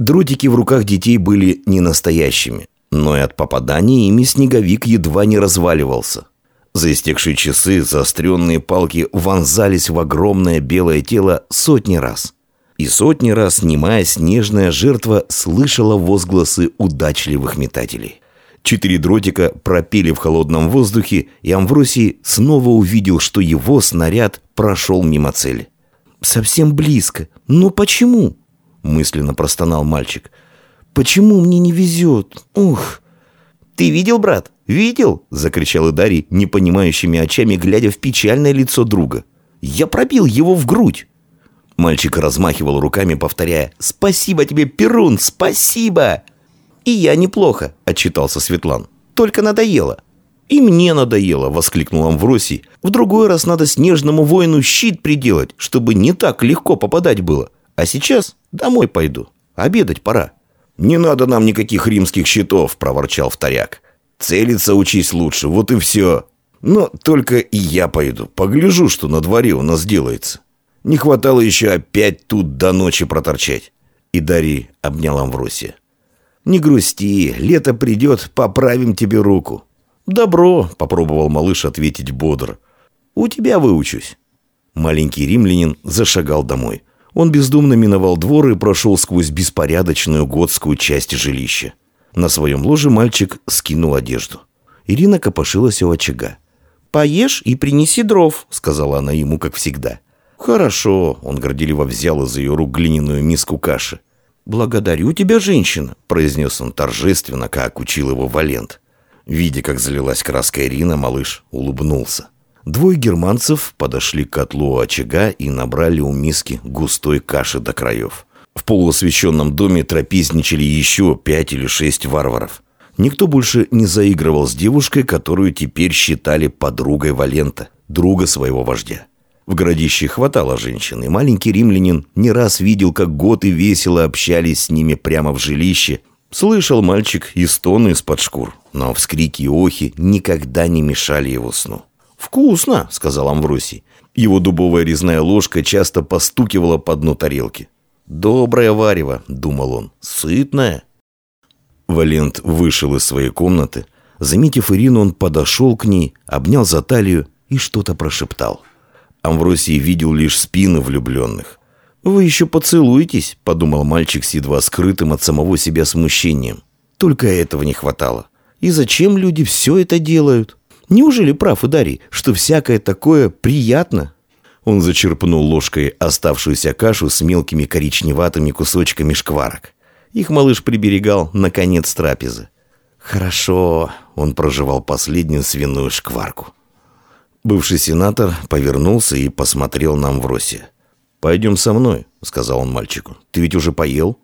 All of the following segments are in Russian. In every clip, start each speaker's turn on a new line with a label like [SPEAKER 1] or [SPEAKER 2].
[SPEAKER 1] Дротики в руках детей были не настоящими, но и от попадания ими снеговик едва не разваливался. За истекшие часы заостренные палки вонзались в огромное белое тело сотни раз. И сотни раз, снимая снежная жертва, слышала возгласы удачливых метателей. Четыре дротика пропели в холодном воздухе, и Амвросий снова увидел, что его снаряд прошел мимо цели. «Совсем близко. Но почему?» – мысленно простонал мальчик. «Почему мне не везет? Ух!» «Ты видел, брат? Видел?» – закричал Идарий, непонимающими очами, глядя в печальное лицо друга. «Я пробил его в грудь!» Мальчик размахивал руками, повторяя «Спасибо тебе, Перун, спасибо!» «И я неплохо», – отчитался Светлан. «Только надоело». «И мне надоело», – воскликнул Амвросий. «В другой раз надо снежному воину щит приделать, чтобы не так легко попадать было. А сейчас домой пойду. Обедать пора». «Не надо нам никаких римских щитов», – проворчал вторяк. «Целиться учись лучше, вот и все. Но только и я пойду. Погляжу, что на дворе у нас делается. Не хватало еще опять тут до ночи проторчать». И Дарий обнял Амвросия. «Не грусти, лето придет, поправим тебе руку». «Добро», — попробовал малыш ответить бодро. «У тебя выучусь». Маленький римлянин зашагал домой. Он бездумно миновал двор и прошел сквозь беспорядочную готскую часть жилища. На своем ложе мальчик скинул одежду. Ирина копошилась у очага. «Поешь и принеси дров», — сказала она ему, как всегда. «Хорошо», — он горделиво взял из ее рук глиняную миску каши. «Благодарю тебя, женщина», — произнес он торжественно, как учил его Валент. Видя, как залилась краска Ирина, малыш улыбнулся. Двое германцев подошли к котлу очага и набрали у миски густой каши до краев. В полуосвещенном доме трапезничали еще пять или шесть варваров. Никто больше не заигрывал с девушкой, которую теперь считали подругой Валента, друга своего вождя. В городище хватало женщин, и маленький римлянин не раз видел, как готы весело общались с ними прямо в жилище. Слышал мальчик и стоны из-под шкур, но вскрики и охи никогда не мешали его сну. «Вкусно!» — сказал Амвросий. Его дубовая резная ложка часто постукивала по дну тарелки. «Доброе варево», — думал он, — «сытное». Валент вышел из своей комнаты. Заметив Ирину, он подошел к ней, обнял за талию и что-то прошептал. Амвросий видел лишь спины влюбленных. «Вы еще поцелуетесь», — подумал мальчик с едва скрытым от самого себя смущением. Только этого не хватало. И зачем люди все это делают? Неужели прав Идарий, что всякое такое приятно? Он зачерпнул ложкой оставшуюся кашу с мелкими коричневатыми кусочками шкварок. Их малыш приберегал на конец трапезы. «Хорошо», — он прожевал последнюю свиную шкварку. Бывший сенатор повернулся и посмотрел на Амвросия. «Пойдем со мной», — сказал он мальчику. «Ты ведь уже поел?»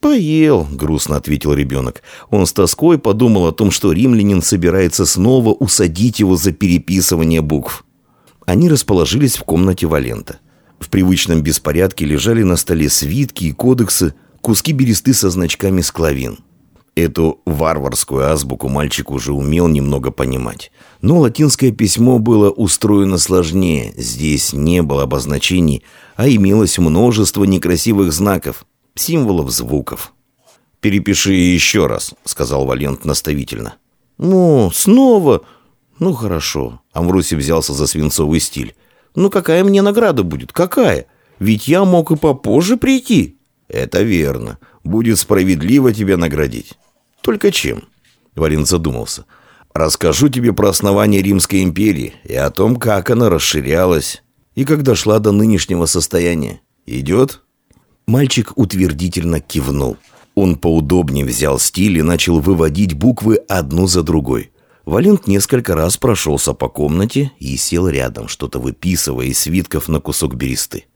[SPEAKER 1] «Поел», — грустно ответил ребенок. Он с тоской подумал о том, что римлянин собирается снова усадить его за переписывание букв. Они расположились в комнате Валента. В привычном беспорядке лежали на столе свитки и кодексы, куски бересты со значками склавин. Эту варварскую азбуку мальчик уже умел немного понимать. Но латинское письмо было устроено сложнее. Здесь не было обозначений, а имелось множество некрасивых знаков, символов звуков. «Перепиши еще раз», — сказал Валент наставительно. «Ну, снова?» «Ну, хорошо». Амвросий взялся за свинцовый стиль. «Ну, какая мне награда будет? Какая? Ведь я мог и попозже прийти». «Это верно. Будет справедливо тебя наградить». Только чем? Варин задумался. Расскажу тебе про основание Римской империи и о том, как она расширялась и как дошла до нынешнего состояния. Идет? Мальчик утвердительно кивнул. Он поудобнее взял стиль и начал выводить буквы одну за другой. Валент несколько раз прошелся по комнате и сел рядом, что-то выписывая из свитков на кусок бересты.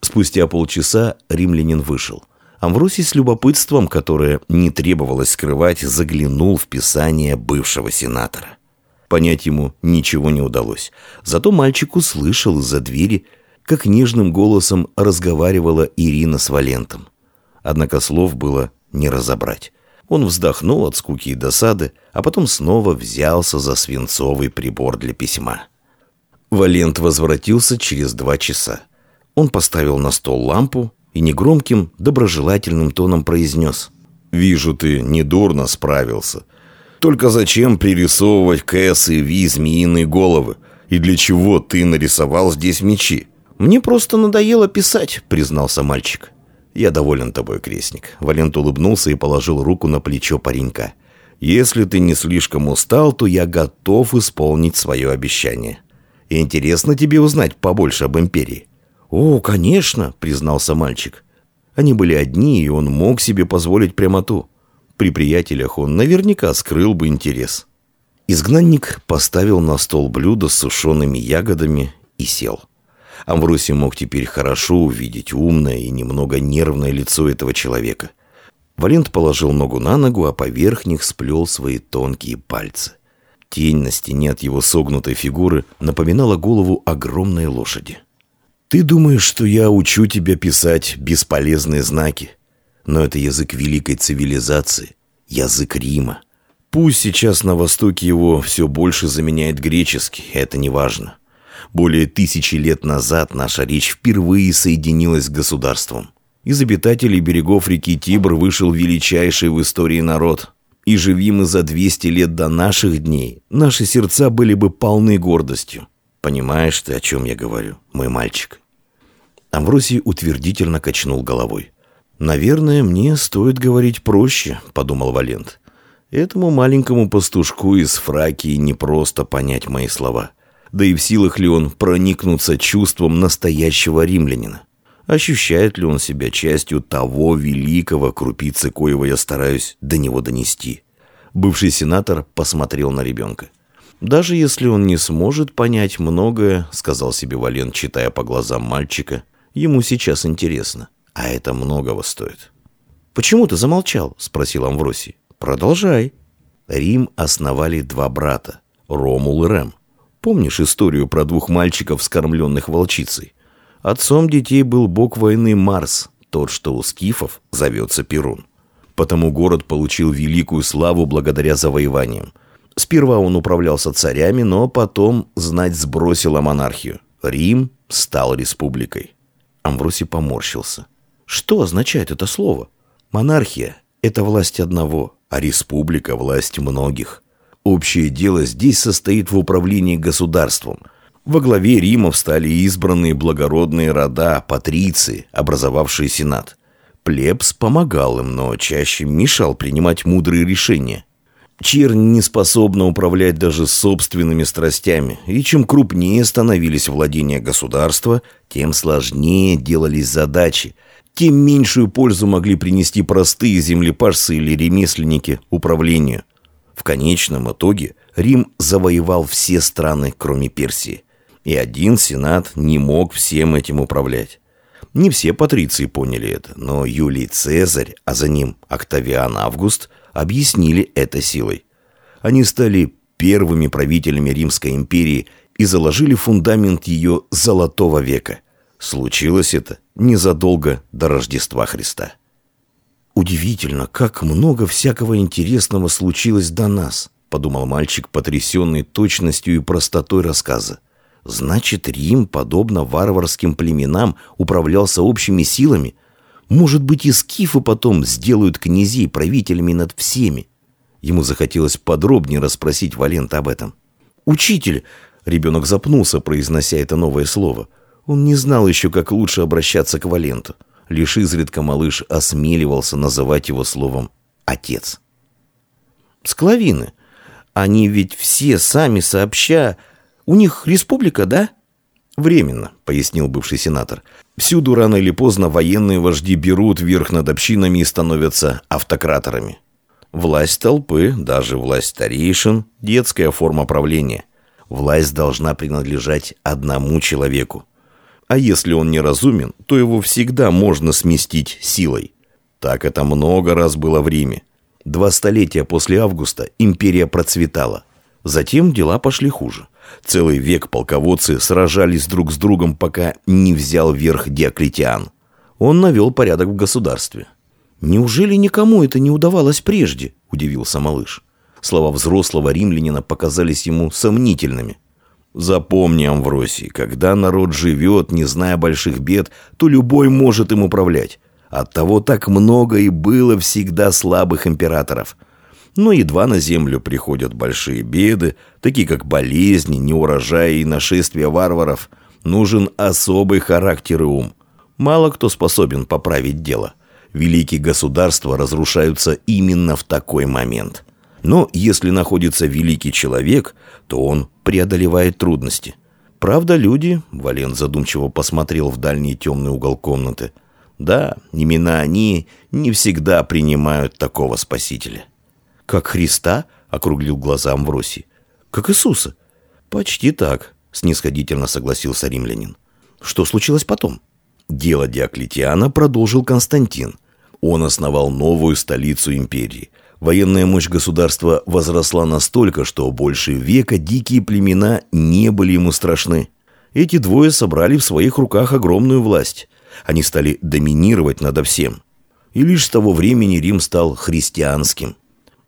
[SPEAKER 1] Спустя полчаса римлянин вышел. Амвросий с любопытством, которое не требовалось скрывать, заглянул в писание бывшего сенатора. Понять ему ничего не удалось. Зато мальчик услышал из-за двери, как нежным голосом разговаривала Ирина с Валентом. Однако слов было не разобрать. Он вздохнул от скуки и досады, а потом снова взялся за свинцовый прибор для письма. Валент возвратился через два часа. Он поставил на стол лампу, и негромким, доброжелательным тоном произнес. «Вижу, ты недурно справился. Только зачем пририсовывать Кэс и Ви змеиные головы? И для чего ты нарисовал здесь мечи?»
[SPEAKER 2] «Мне просто надоело писать», — признался мальчик.
[SPEAKER 1] «Я доволен тобой, крестник». Валент улыбнулся и положил руку на плечо паренька. «Если ты не слишком устал, то я готов исполнить свое обещание. Интересно тебе узнать побольше об Империи».
[SPEAKER 2] «О, конечно», — признался мальчик. Они были одни, и он мог себе позволить прямоту. При приятелях он наверняка скрыл бы интерес.
[SPEAKER 1] Изгнанник поставил на стол блюдо с сушеными ягодами и сел. Амвросий мог теперь хорошо увидеть умное и немного нервное лицо этого человека. Валент положил ногу на ногу, а поверх них сплел свои тонкие пальцы. Тень на стене от его согнутой фигуры напоминала голову огромной лошади. Ты думаешь, что я учу тебя писать бесполезные знаки? Но это язык великой цивилизации, язык Рима. Пусть сейчас на Востоке его все больше заменяет греческий, это не важно. Более тысячи лет назад наша речь впервые соединилась с государством. Из обитателей берегов реки Тибр вышел величайший в истории народ. И живи мы за 200 лет до наших дней, наши сердца были бы полны гордостью. Понимаешь ты, о чем я говорю, мой мальчик?» Амвросий утвердительно качнул головой. «Наверное, мне стоит говорить проще», — подумал Валент. «Этому маленькому пастушку из Фракии не просто понять мои слова. Да и в силах ли он проникнуться чувством настоящего римлянина? Ощущает ли он себя частью того великого крупицы, коего я стараюсь до него донести?» Бывший сенатор посмотрел на ребенка. «Даже если он не сможет понять многое, — сказал себе Вален, читая по глазам мальчика, — ему сейчас интересно, а это многого стоит».
[SPEAKER 2] «Почему ты замолчал?» — спросил Амвросий. «Продолжай».
[SPEAKER 1] Рим основали два брата — Ромул и Рем. Помнишь историю про двух мальчиков, скормленных волчицей? Отцом детей был бог войны Марс, тот, что у скифов зовется Перун. Потому город получил великую славу благодаря завоеваниям. Сперва он управлялся царями, но потом знать сбросила монархию. Рим стал республикой. Амвросий поморщился.
[SPEAKER 2] Что означает это слово?
[SPEAKER 1] Монархия – это власть одного, а республика – власть многих. Общее дело здесь состоит в управлении государством. Во главе Рима встали избранные благородные рода, патриции, образовавшие сенат. Плебс помогал им, но чаще мешал принимать мудрые решения. Чернь не способна управлять даже собственными страстями, и чем крупнее становились владения государства, тем сложнее делались задачи, тем меньшую пользу могли принести простые землепашцы или ремесленники управлению. В конечном итоге Рим завоевал все страны, кроме Персии. И один сенат не мог всем этим управлять. Не все патриции поняли это, но Юлий Цезарь, а за ним Октавиан Август – объяснили это силой. Они стали первыми правителями Римской империи и заложили фундамент ее золотого века. Случилось это незадолго до Рождества Христа.
[SPEAKER 2] «Удивительно, как много всякого интересного случилось до нас», подумал мальчик, потрясенный точностью и простотой рассказа. «Значит, Рим, подобно варварским племенам, управлялся общими силами – может быть, и скифы потом сделают князей правителями над всеми. Ему захотелось подробнее расспросить Валента об этом. «Учитель!» — ребенок запнулся, произнося это новое слово. Он не знал еще, как лучше обращаться к Валенту. Лишь изредка малыш осмеливался называть его словом «отец». «Склавины. Они ведь все сами сообща... У них республика, да?»
[SPEAKER 1] «Временно», — пояснил бывший сенатор. «Всюду рано или поздно военные вожди берут верх над общинами и становятся автократорами. Власть толпы, даже власть старейшин – детская форма правления. Власть должна принадлежать одному человеку. А если он неразумен, то его всегда можно сместить силой. Так это много раз было в Риме. Два столетия после Августа империя процветала. Затем дела пошли хуже. Целый век полководцы сражались друг с другом, пока не взял верх Диоклетиан. Он навел порядок в государстве.
[SPEAKER 2] «Неужели никому это не удавалось прежде?» – удивился малыш. Слова взрослого римлянина показались ему сомнительными.
[SPEAKER 1] Запомни, Амвросий, когда народ живет, не зная больших бед, то любой может им управлять. Оттого так много и было всегда слабых императоров. Но едва на землю приходят большие беды, такие как болезни, неурожаи и нашествия варваров, нужен особый характер и ум. Мало кто способен поправить дело. Великие государства разрушаются именно в такой момент. Но если находится великий человек, то он преодолевает трудности. Правда, люди, Вален задумчиво посмотрел в дальний темный угол комнаты, да, именно они не всегда принимают такого спасителя.
[SPEAKER 2] «Как Христа?» — округлил глаза Амвросий. «Как Иисуса?» «Почти так», — снисходительно согласился римлянин. «Что случилось потом?»
[SPEAKER 1] Дело Диоклетиана продолжил Константин. Он основал новую столицу империи. Военная мощь государства возросла настолько, что больше века дикие племена не были ему страшны. Эти двое собрали в своих руках огромную власть. Они стали доминировать над всем. И лишь с того времени Рим стал христианским.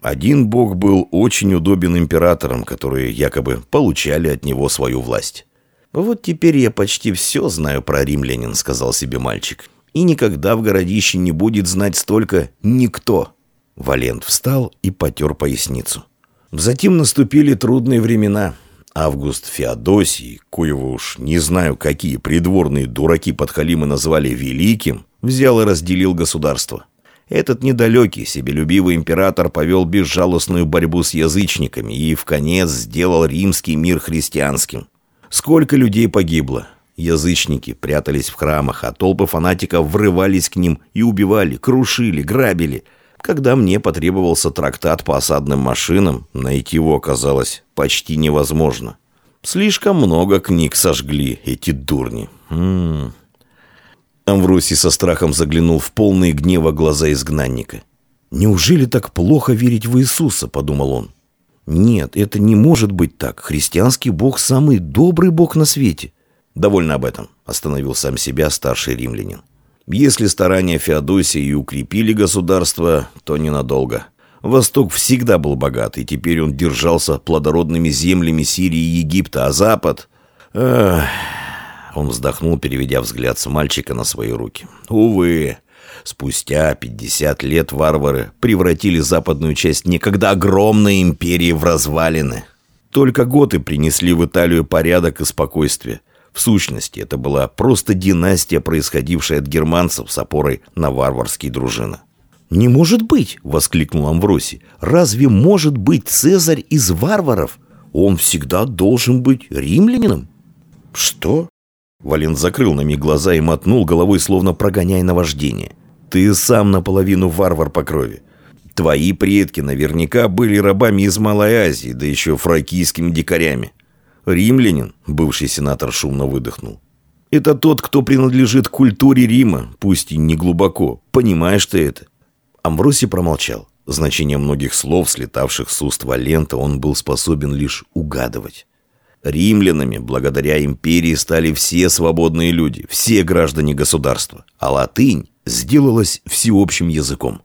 [SPEAKER 1] Один бог был очень удобен императорам, которые якобы получали от него свою власть.
[SPEAKER 2] «Вот теперь я почти все знаю про римлянин», — сказал себе мальчик. «И никогда в городище не будет знать столько никто».
[SPEAKER 1] Валент встал и потер поясницу. Затем наступили трудные времена. Август Феодосий, коего уж не знаю, какие придворные дураки подхалимы назвали великим, взял и разделил государство. Этот недалекий, себелюбивый император повел безжалостную борьбу с язычниками и в конец сделал римский мир христианским. Сколько людей погибло? Язычники прятались в храмах, а толпы фанатиков врывались к ним и убивали, крушили, грабили – когда мне потребовался трактат по осадным машинам, найти его оказалось почти невозможно. Слишком много книг сожгли эти дурни. М. Амвросий со страхом заглянул в полные гнева глаза изгнанника.
[SPEAKER 2] «Неужели так плохо верить в Иисуса?» – подумал он. «Нет, это не может быть так. Христианский бог – самый добрый бог на свете».
[SPEAKER 1] «Довольно об этом», – остановил сам себя старший римлянин. Если старания Феодосии укрепили государство, то ненадолго. Восток всегда был богат, и теперь он держался плодородными землями Сирии и Египта, а Запад... Эх... Он вздохнул, переведя взгляд с мальчика на свои руки. Увы, спустя 50 лет варвары превратили западную часть некогда огромной империи в развалины. Только готы принесли в Италию порядок и спокойствие. В сущности, это была просто династия, происходившая от германцев с опорой на варварские дружины.
[SPEAKER 2] «Не может быть!» — воскликнул Амвросий. «Разве может быть Цезарь из варваров? Он всегда должен быть римлянином».
[SPEAKER 1] «Что?» Вален закрыл на миг глаза и мотнул головой, словно прогоняя наваждение. «Ты сам наполовину варвар по крови. Твои предки наверняка были рабами из Малой Азии, да еще фракийскими дикарями. Римлянин, бывший сенатор шумно выдохнул. Это тот, кто принадлежит культуре Рима, пусть и не глубоко. Понимаешь ты это? Амвросий промолчал. Значение многих слов, слетавших с уст Валента, он был способен лишь угадывать. Римлянами, благодаря империи, стали все свободные люди, все граждане государства, а латынь сделалась всеобщим языком.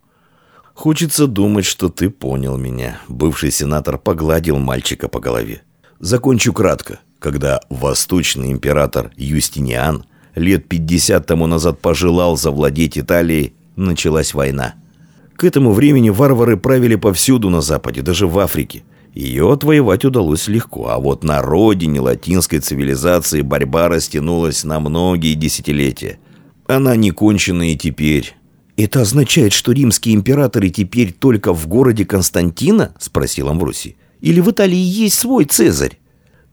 [SPEAKER 1] «Хочется думать, что ты понял меня», — бывший сенатор погладил мальчика по голове. Закончу кратко. Когда восточный император Юстиниан лет 50 тому назад пожелал завладеть Италией, началась война. К этому времени варвары правили повсюду на Западе, даже в Африке. Ее отвоевать удалось легко, а вот на родине латинской цивилизации борьба растянулась на многие десятилетия. Она не кончена и теперь.
[SPEAKER 2] «Это означает, что римские императоры теперь только в городе Константина?» – спросил Амвросий. Или в Италии есть свой Цезарь?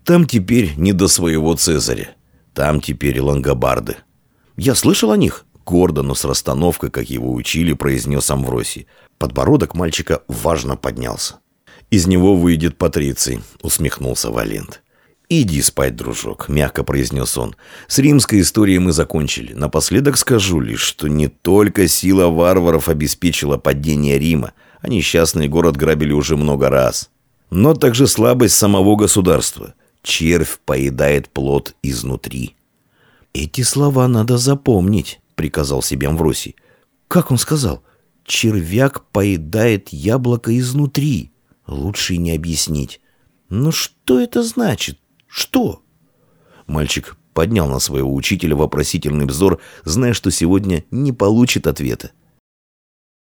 [SPEAKER 1] Там теперь не до своего Цезаря. Там теперь лангобарды.
[SPEAKER 2] Я слышал о них.
[SPEAKER 1] Гордо, но с расстановкой, как его учили, произнес Амвросий. Подбородок мальчика важно поднялся. «Из него выйдет Патриций», — усмехнулся Валент. «Иди спать, дружок», — мягко произнес он. «С римской историей мы закончили. Напоследок скажу лишь, что не только сила варваров обеспечила падение Рима, а несчастный город грабили уже много раз но также слабость самого государства. Червь поедает плод изнутри.
[SPEAKER 2] «Эти слова надо запомнить», — приказал себе Амвросий. «Как он сказал? Червяк поедает яблоко изнутри. Лучше не объяснить. Но что это значит? Что?
[SPEAKER 1] Мальчик поднял на своего учителя вопросительный взор, зная, что сегодня не получит ответа.